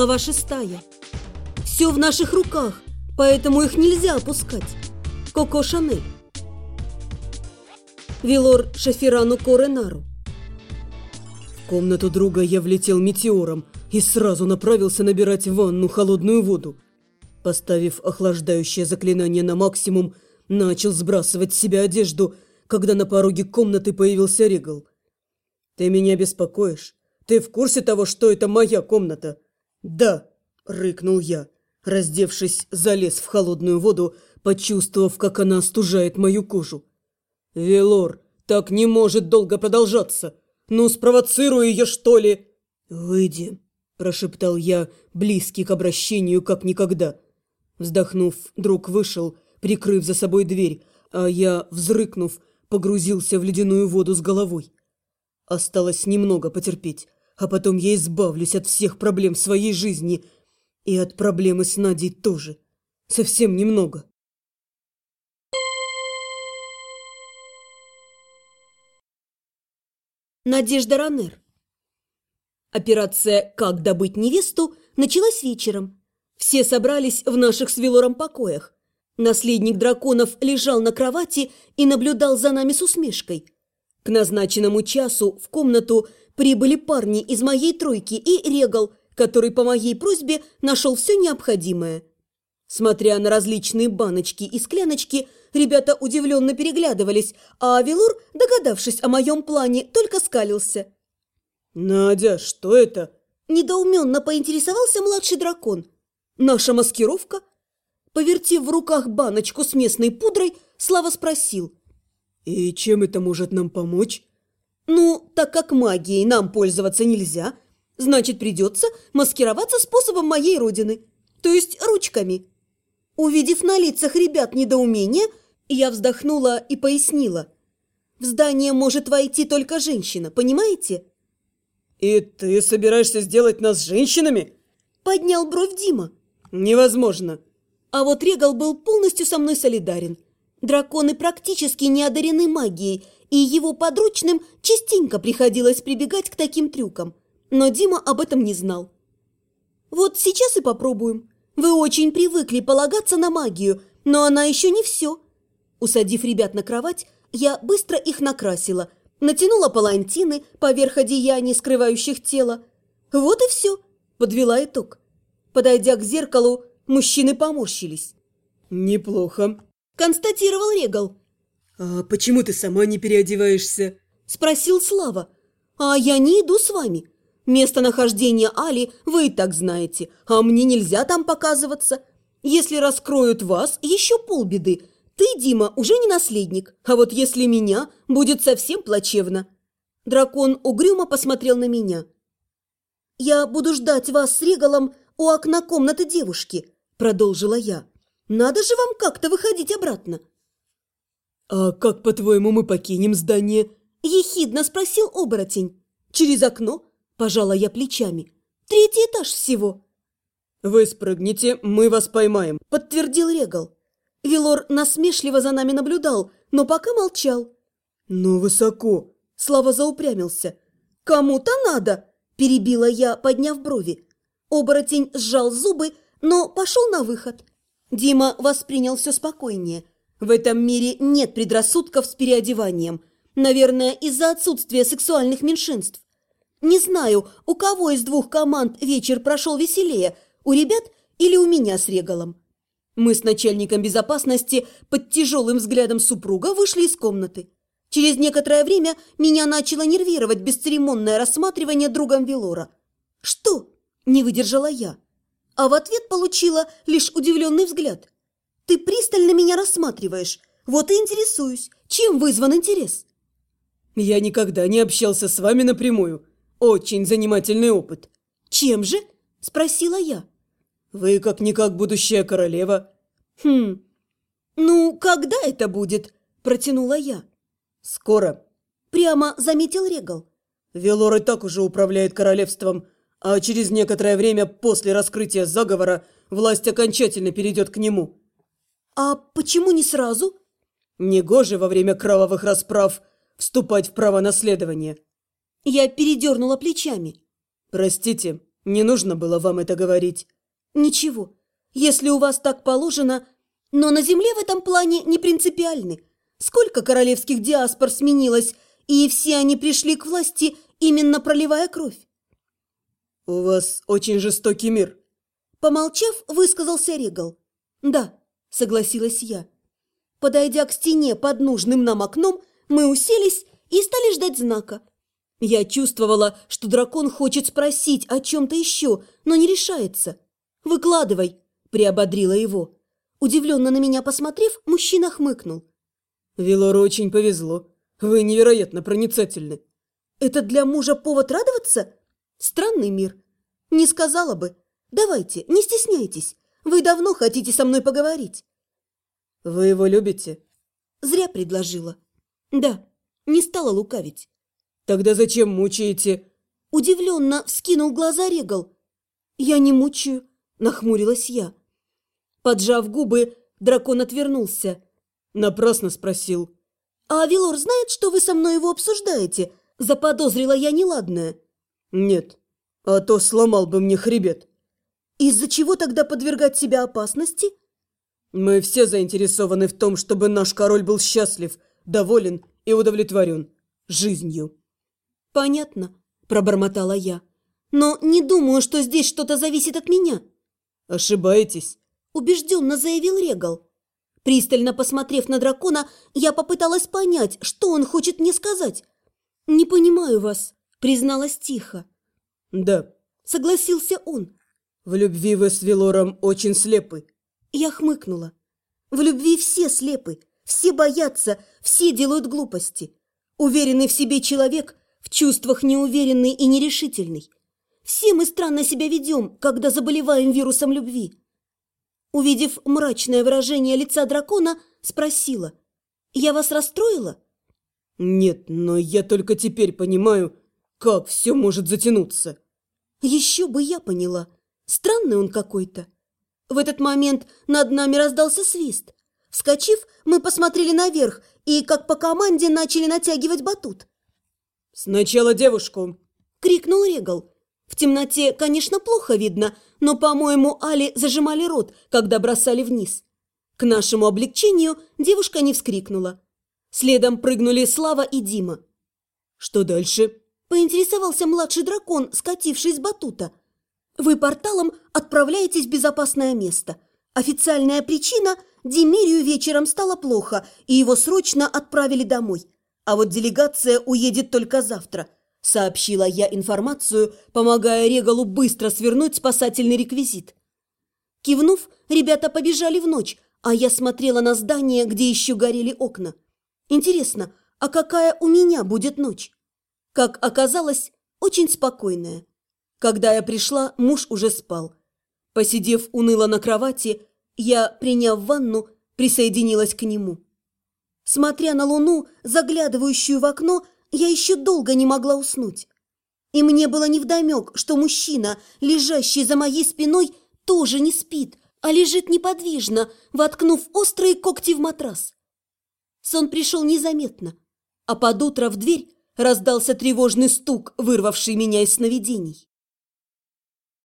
Глава шестая. Все в наших руках, поэтому их нельзя опускать. Коко Шанель. Вилор Шафирану Коренару. В комнату друга я влетел метеором и сразу направился набирать в ванну холодную воду. Поставив охлаждающее заклинание на максимум, начал сбрасывать с себя одежду, когда на пороге комнаты появился Регал. «Ты меня беспокоишь? Ты в курсе того, что это моя комната?» «Да!» – рыкнул я. Раздевшись, залез в холодную воду, почувствовав, как она остужает мою кожу. «Велор, так не может долго продолжаться! Ну, спровоцирую ее, что ли!» «Выйди!» – прошептал я, близкий к обращению, как никогда. Вздохнув, друг вышел, прикрыв за собой дверь, а я, взрыкнув, погрузился в ледяную воду с головой. Осталось немного потерпеть, а потом я избавлюсь от всех проблем своей жизни и от проблемы с Надей тоже. Совсем немного. Надежда Ранер. Операция «Как добыть невесту» началась вечером. Все собрались в наших с Велором покоях. Наследник драконов лежал на кровати и наблюдал за нами с усмешкой. К назначенному часу в комнату прибыли парни из моей тройки и Регал, который по моей просьбе нашел все необходимое. Смотря на различные баночки и скляночки, ребята удивленно переглядывались, а Велур, догадавшись о моем плане, только скалился. «Надя, что это?» Недоуменно поинтересовался младший дракон. «Наша маскировка?» Повертев в руках баночку с местной пудрой, Слава спросил. «И чем это может нам помочь?» «Ну, так как магией нам пользоваться нельзя, значит, придется маскироваться способом моей родины, то есть ручками». Увидев на лицах ребят недоумение, я вздохнула и пояснила. В здание может войти только женщина, понимаете? «И ты собираешься сделать нас женщинами?» Поднял бровь Дима. «Невозможно». А вот Регал был полностью со мной солидарен. Драконы практически не одарены магией, и его подручным частенько приходилось прибегать к таким трюкам. Но Дима об этом не знал. «Вот сейчас и попробуем. Вы очень привыкли полагаться на магию, но она еще не все». Усадив ребят на кровать, я быстро их накрасила, натянула палантины поверх одеяний, скрывающих тело. Вот и все, подвела итог. Подойдя к зеркалу, мужчины поморщились. «Неплохо», – констатировал Регал. «А почему ты сама не переодеваешься?» – спросил Слава. «А я не иду с вами. Местонахождение Али вы и так знаете, а мне нельзя там показываться. Если раскроют вас, еще полбеды. Ты, Дима, уже не наследник, а вот если меня, будет совсем плачевно». Дракон угрюмо посмотрел на меня. «Я буду ждать вас с Регалом у окна комнаты девушки», – продолжила я. «Надо же вам как-то выходить обратно». «А как, по-твоему, мы покинем здание?» – ехидно спросил оборотень. «Через окно?» – пожала я плечами. «Третий этаж всего». «Вы спрыгните, мы вас поймаем», – подтвердил Регал. Вилор насмешливо за нами наблюдал, но пока молчал. «Но высоко!» – Слава заупрямился. «Кому-то надо!» – перебила я, подняв брови. Оборотень сжал зубы, но пошел на выход. Дима воспринял все спокойнее. В этом мире нет предрассудков с переодеванием. Наверное, из-за отсутствия сексуальных меньшинств. Не знаю, у кого из двух команд вечер прошел веселее, у ребят или у меня с Регалом. Мы с начальником безопасности под тяжелым взглядом супруга вышли из комнаты. Через некоторое время меня начало нервировать бесцеремонное рассматривание другом Велора. «Что?» – не выдержала я. А в ответ получила лишь удивленный взгляд. «Ты пристально меня рассматриваешь. Вот и интересуюсь, чем вызван интерес?» «Я никогда не общался с вами напрямую. Очень занимательный опыт». «Чем же?» – спросила я. «Вы как-никак будущая королева». «Хм, ну, когда это будет?» – протянула я. «Скоро», – прямо заметил Регал. «Велор и так уже управляет королевством, а через некоторое время после раскрытия заговора власть окончательно перейдет к нему». «А почему не сразу?» «Негоже во время кровавых расправ вступать в право наследования». Я передернула плечами. «Простите, Не нужно было вам это говорить. Ничего, если у вас так положено, но на земле в этом плане не принципиальны. Сколько королевских диаспор сменилось, и все они пришли к власти, именно проливая кровь. «У вас очень жестокий мир», – помолчав, высказался Регал. «Да», – согласилась я. Подойдя к стене под нужным нам окном, мы уселись и стали ждать знака. Я чувствовала, что дракон хочет спросить о чем-то еще, но не решается. «Выкладывай», – приободрила его. Удивленно на меня посмотрев, мужчина хмыкнул. «Велору очень повезло. Вы невероятно проницательны». «Это для мужа повод радоваться? Странный мир. Не сказала бы. Давайте, не стесняйтесь. Вы давно хотите со мной поговорить». «Вы его любите?» Зря предложила. «Да, не стала лукавить». «Тогда зачем мучаете?» Удивленно вскинул глаза Регал. «Я не мучаю», – нахмурилась я. Поджав губы, дракон отвернулся. Напрасно спросил. «А Авилор знает, что вы со мной его обсуждаете?» Заподозрила я неладное. «Нет, а то сломал бы мне хребет». «Из-за чего тогда подвергать себя опасности?» «Мы все заинтересованы в том, чтобы наш король был счастлив, доволен и удовлетворен жизнью». «Понятно», – пробормотала я. «Но не думаю, что здесь что-то зависит от меня». «Ошибаетесь», – убежденно заявил Регал. Пристально посмотрев на дракона, я попыталась понять, что он хочет мне сказать. «Не понимаю вас», – призналась тихо. «Да», – согласился он. «В любви вы с Велором очень слепы». Я хмыкнула. «В любви все слепы, все боятся, все делают глупости. Уверенный в себе человек, в чувствах неуверенный и нерешительный. Все мы странно себя ведем, когда заболеваем вирусом любви. Увидев мрачное выражение лица дракона, спросила. «Я вас расстроила?» «Нет, но я только теперь понимаю, как все может затянуться». «Еще бы я поняла. Странный он какой-то». В этот момент над нами раздался свист. Вскочив, мы посмотрели наверх и, как по команде, начали натягивать батут. «Сначала девушку!» – крикнул Регал. В темноте, конечно, плохо видно, но, по-моему, Али зажимали рот, когда бросали вниз. К нашему облегчению девушка не вскрикнула. Следом прыгнули Слава и Дима. «Что дальше?» – поинтересовался младший дракон, скативший с батута. «Вы порталом отправляетесь в безопасное место. Официальная причина – Демирию вечером стало плохо, и его срочно отправили домой. А вот делегация уедет только завтра – Сообщила я информацию, помогая Регалу быстро свернуть спасательный реквизит. Кивнув, ребята побежали в ночь, а я смотрела на здание, где еще горели окна. Интересно, а какая у меня будет ночь? Как оказалось, очень спокойная. Когда я пришла, муж уже спал. Посидев уныло на кровати, я, приняв ванну, присоединилась к нему. Смотря на луну, заглядывающую в окно, я еще долго не могла уснуть. И мне было невдомек, что мужчина, лежащий за моей спиной, тоже не спит, а лежит неподвижно, воткнув острые когти в матрас. Сон пришел незаметно, а под утро в дверь раздался тревожный стук, вырвавший меня из сновидений.